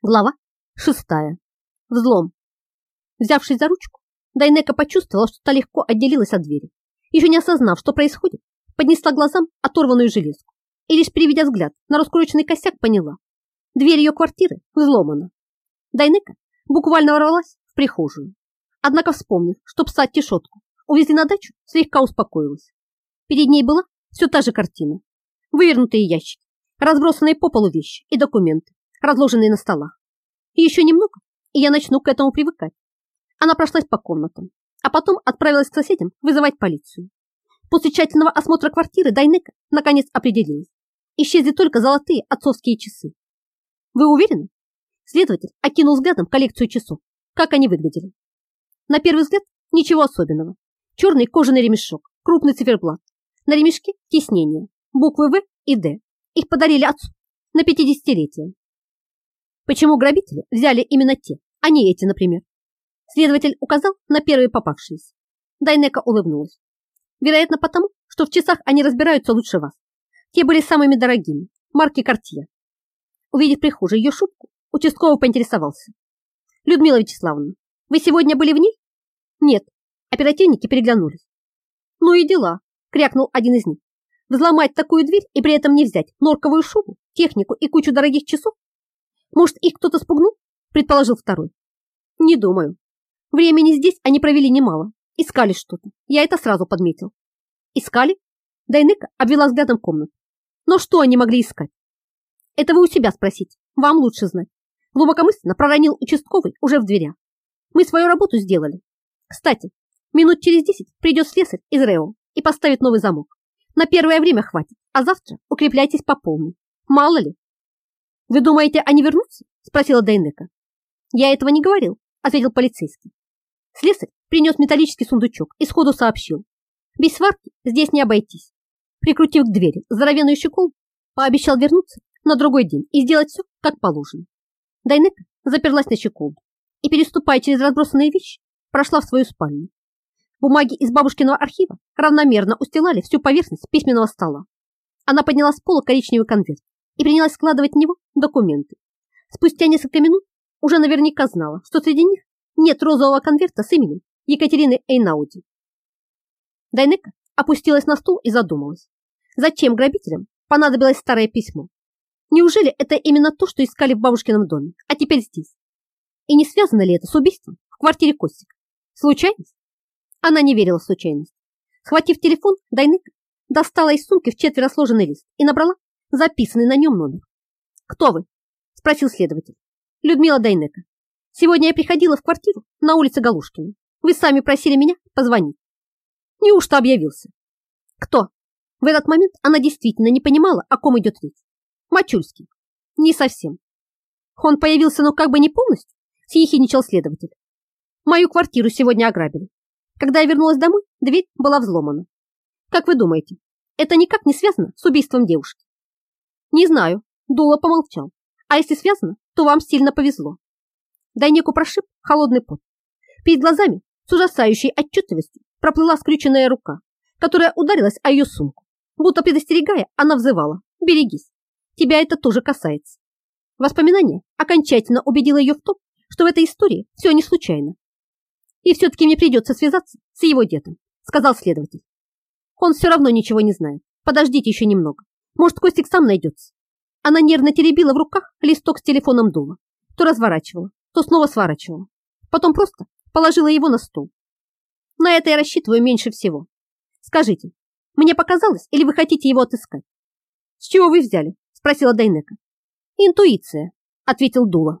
Глава шестая. Взлом. Взявшись за ручку, Дайнека почувствовала, что та легко отделилась от двери. Еще не осознав, что происходит, поднесла глазам оторванную железку и лишь переведя взгляд на раскрученный косяк, поняла. Дверь ее квартиры взломана. Дайнека буквально ворвалась в прихожую. Однако, вспомнив, что пса Тишотку увезли на дачу, слегка успокоилась. Перед ней была все та же картина. Вывернутые ящики, разбросанные по полу вещи и документы, разложенные на столах. Еще немного, и я начну к этому привыкать. Она прошлась по комнатам, а потом отправилась к соседям вызывать полицию. После тщательного осмотра квартиры Дайнека наконец определилась. Исчезли только золотые отцовские часы. Вы уверены? Следователь окинул взглядом коллекцию часов. Как они выглядели? На первый взгляд ничего особенного. Черный кожаный ремешок, крупный циферблат. На ремешке тиснение, буквы В и Д. Их подарили отцу на 50-летие. Почему грабители взяли именно те, а не эти, например? Следователь указал на первые попавшиеся. Дайнека улыбнулась. Вероятно, потому, что в часах они разбираются лучше вас. Те были самыми дорогими, марки Cartier. Увидев прихожей ее шубку, участковый поинтересовался. Людмила Вячеславовна, вы сегодня были в ней? Нет. Оперативники переглянулись. Ну и дела, крякнул один из них. Взломать такую дверь и при этом не взять норковую шубу, технику и кучу дорогих часов может, их кто-то спугнул? Предположил второй. Не думаю. Времени здесь они провели немало. Искали что-то. Я это сразу подметил. Искали? Дайнека обвела взглядом комнату. Но что они могли искать? Это вы у себя спросите. Вам лучше знать. Глубокомысленно проронил участковый уже в дверях. Мы свою работу сделали. Кстати, минут через десять придет слесарь из Рео и поставит новый замок. На первое время хватит, а завтра укрепляйтесь по полной. Мало ли, «Вы думаете, они вернутся?» – спросила Дейнека. «Я этого не говорил», – ответил полицейский. Слесарь принес металлический сундучок и сходу сообщил. «Без сварки здесь не обойтись». Прикрутив к двери здоровенную щеколду, пообещал вернуться на другой день и сделать все, как положено. Дайнека заперлась на щеколду и, переступая через разбросанные вещи, прошла в свою спальню. Бумаги из бабушкиного архива равномерно устилали всю поверхность письменного стола. Она подняла с пола коричневый конверт и принялась складывать в него документы. Спустя несколько минут уже наверняка знала, что среди них нет розового конверта с именем Екатерины Эйнауди. Дайнека опустилась на стул и задумалась. Зачем грабителям понадобилось старое письмо? Неужели это именно то, что искали в бабушкином доме, а теперь здесь? И не связано ли это с убийством в квартире Костика? Случайность? Она не верила в случайность. Схватив телефон, Дайнека достала из сумки в четверо сложенный лист и набрала записанный на нем номер. «Кто вы?» – спросил следователь. «Людмила Дайнека. Сегодня я приходила в квартиру на улице Галушкина. Вы сами просили меня позвонить. Неужто объявился?» «Кто?» В этот момент она действительно не понимала, о ком идет речь. «Мачульский». «Не совсем». «Он появился, но как бы не полностью?» – съехиничал следователь. «Мою квартиру сегодня ограбили. Когда я вернулась домой, дверь была взломана. Как вы думаете, это никак не связано с убийством девушки?» Не знаю, Дула помолчал. А если связано, то вам сильно повезло. Дайнеку прошиб холодный пот. Перед глазами с ужасающей отчетливостью проплыла скрюченная рука, которая ударилась о ее сумку. Будто предостерегая, она взывала. «Берегись, тебя это тоже касается». Воспоминание окончательно убедило ее в том, что в этой истории все не случайно. «И все-таки мне придется связаться с его дедом», сказал следователь. «Он все равно ничего не знает. Подождите еще немного. Может, Костик сам найдется. Она нервно теребила в руках листок с телефоном дома. То разворачивала, то снова сворачивала. Потом просто положила его на стол. На это я рассчитываю меньше всего. Скажите, мне показалось, или вы хотите его отыскать? С чего вы взяли? Спросила Дайнека. Интуиция, ответил Дула.